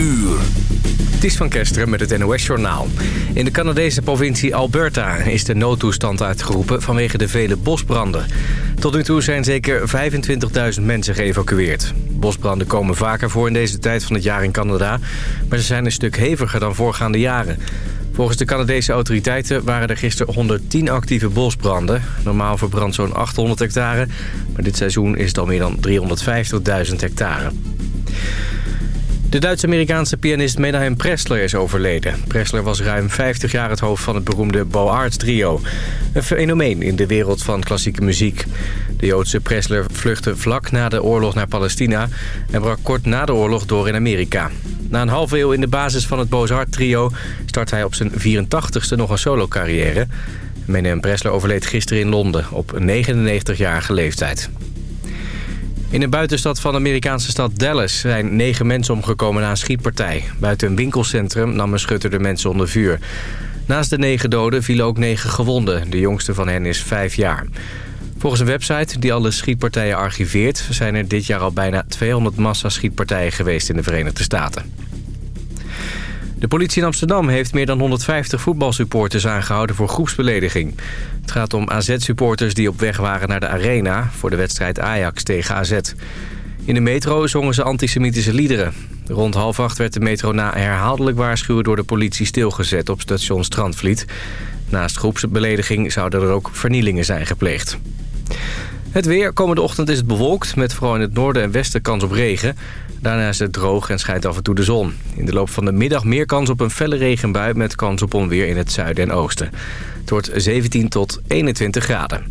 uur. Het is van Kesteren met het NOS-journaal. In de Canadese provincie Alberta is de noodtoestand uitgeroepen vanwege de vele bosbranden. Tot nu toe zijn zeker 25.000 mensen geëvacueerd. Bosbranden komen vaker voor in deze tijd van het jaar in Canada... maar ze zijn een stuk heviger dan voorgaande jaren. Volgens de Canadese autoriteiten waren er gisteren 110 actieve bosbranden. Normaal verbrandt zo'n 800 hectare, maar dit seizoen is het al meer dan 350.000 hectare. De Duits-Amerikaanse pianist Menahem Pressler is overleden. Pressler was ruim 50 jaar het hoofd van het beroemde Boards trio. Een fenomeen in de wereld van klassieke muziek. De Joodse Pressler vluchtte vlak na de oorlog naar Palestina... en brak kort na de oorlog door in Amerika. Na een halve eeuw in de basis van het Bozart trio... start hij op zijn 84ste nog een solo-carrière. Menahem Pressler overleed gisteren in Londen op 99-jarige leeftijd. In een buitenstad van de Amerikaanse stad Dallas zijn negen mensen omgekomen na een schietpartij. Buiten een winkelcentrum nam een schutter de mensen onder vuur. Naast de negen doden vielen ook negen gewonden. De jongste van hen is vijf jaar. Volgens een website die alle schietpartijen archiveert... zijn er dit jaar al bijna 200 massaschietpartijen geweest in de Verenigde Staten. De politie in Amsterdam heeft meer dan 150 voetbalsupporters aangehouden voor groepsbelediging. Het gaat om AZ-supporters die op weg waren naar de Arena voor de wedstrijd Ajax tegen AZ. In de metro zongen ze antisemitische liederen. Rond half acht werd de metro na herhaaldelijk waarschuwen door de politie stilgezet op station Strandvliet. Naast groepsbelediging zouden er ook vernielingen zijn gepleegd. Het weer. Komende ochtend is het bewolkt met vooral in het noorden en westen kans op regen. Daarna is het droog en schijnt af en toe de zon. In de loop van de middag meer kans op een felle regenbui... met kans op onweer in het zuiden en oosten. Het wordt 17 tot 21 graden.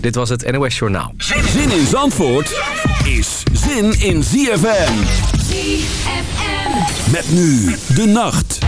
Dit was het NOS Journaal. Zin in Zandvoort is zin in ZFM. ZFM. Met nu de nacht.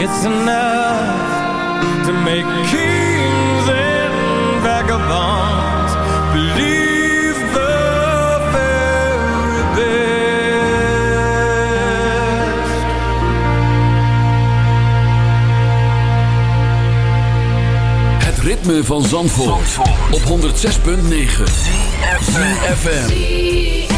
It's enough to make kings and vagabonds believe the very best. Het ritme van Zandvoort, op 106.9 ZFM.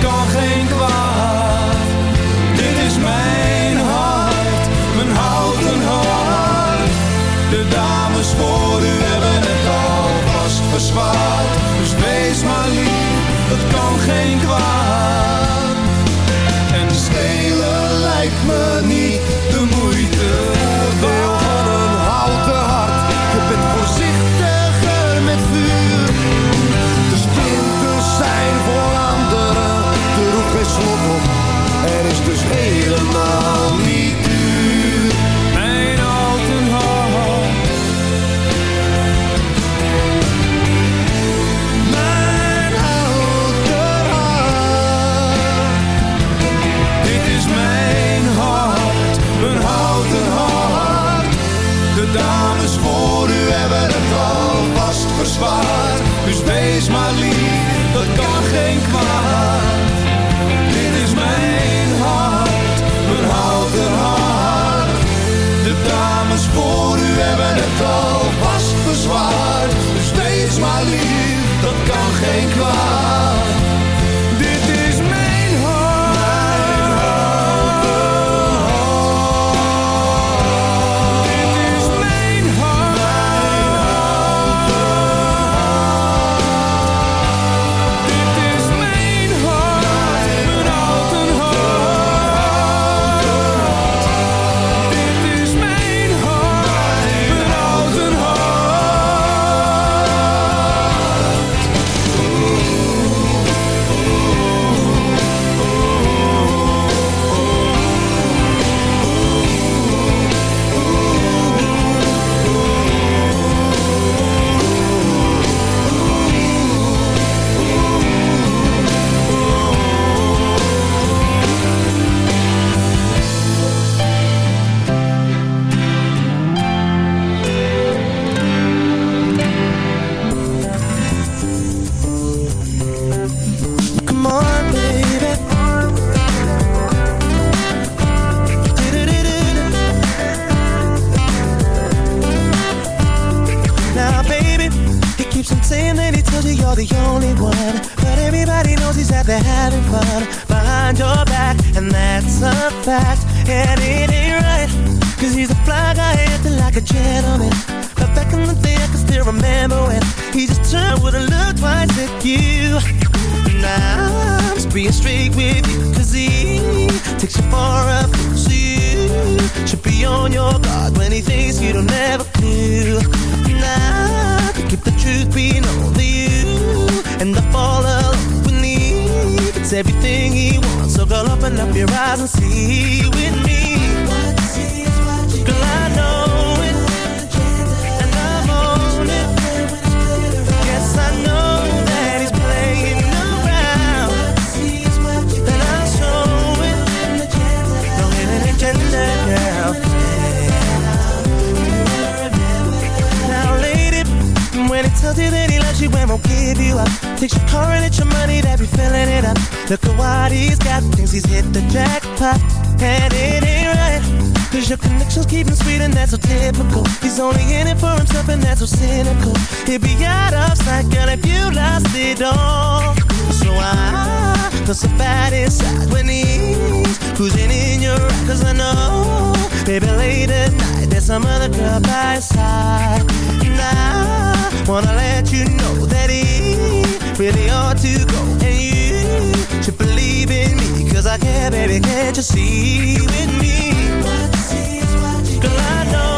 kan geen kwaad. toi something that's so cynical. It'd be out of sight, girl, if you lost it all. So I feel so bad inside when he's cruising in your ride Cause I know, baby, late at night There's some other girl by his side. And I wanna let you know that he really ought to go. And you should believe in me Cause I care, baby, can't you see with me? Girl, I know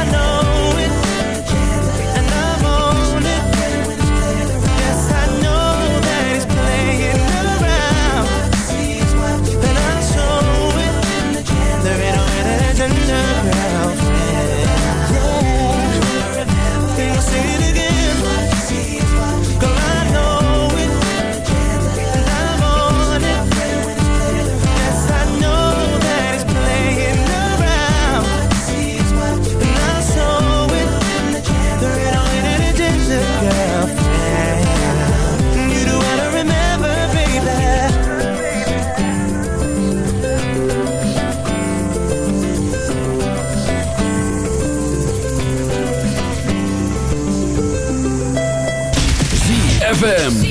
ZFM.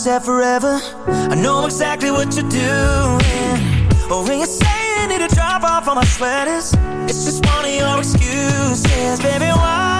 Set forever. I know exactly what you're doing. Or when you say you need to drop off all my sweaters. It's just one of your excuses. Baby, why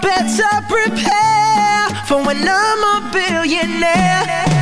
better prepare for when I'm a billionaire.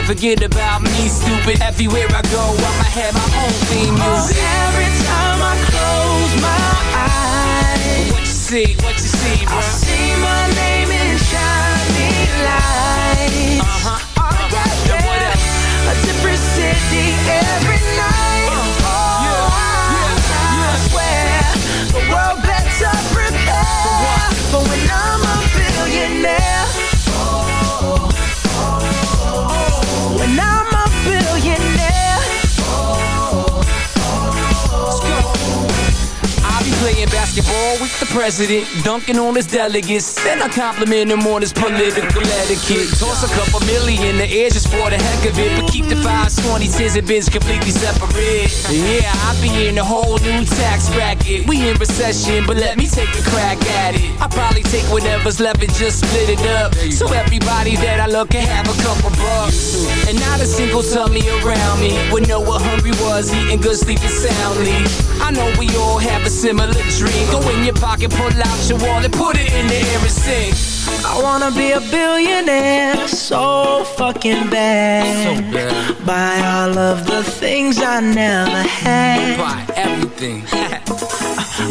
forget about me, stupid. Everywhere I go, I'ma have my own theme Oh, music. every time I close my eyes. What you see? What you see, bro? I see my name in shiny lights. Uh-huh. Oh, yeah, Yeah, what else? A different city every night. Basketball with the president, dunking on his delegates. Then I compliment him on his political etiquette. Toss a couple million in the air just for the heck of it. But keep the fives, 20s, tens, and bins completely separate. Yeah, I be in a whole new tax bracket. We in recession, but let me take a crack at it. I probably take whatever's left and just split it up. So everybody that I love can have a couple bucks. And not a single tummy around me would know what hungry was, eating good, sleeping soundly. I know we all have a similar dream. Go in your pocket, pull out your wallet, put it in the air and sing. I wanna be a billionaire so fucking bad. So bad. Buy all of the things I never had. Buy everything.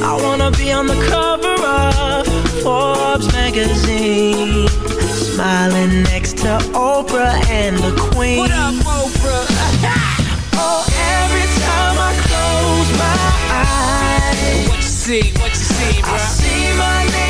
I wanna be on the cover of Forbes magazine, smiling next to Oprah and the Queen. what up, Oprah? Oh, every time I close my eyes, what you see? What you see, I see my name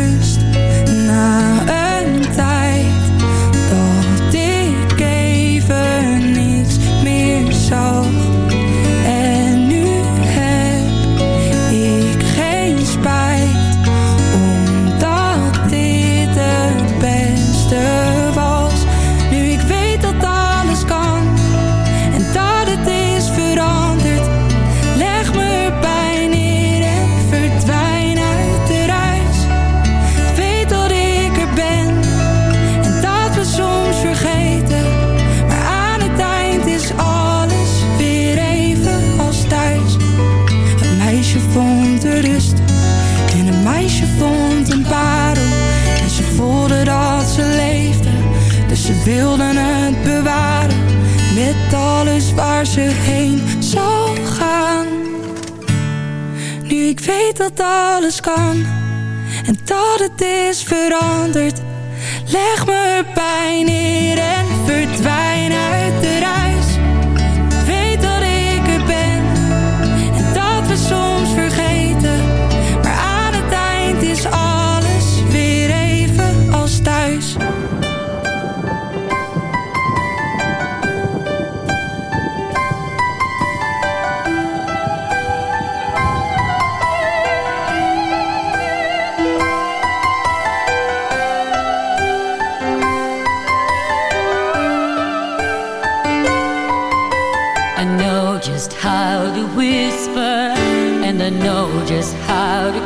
alles kan en dat het is veranderd. Leg me pijn neer en verdwijn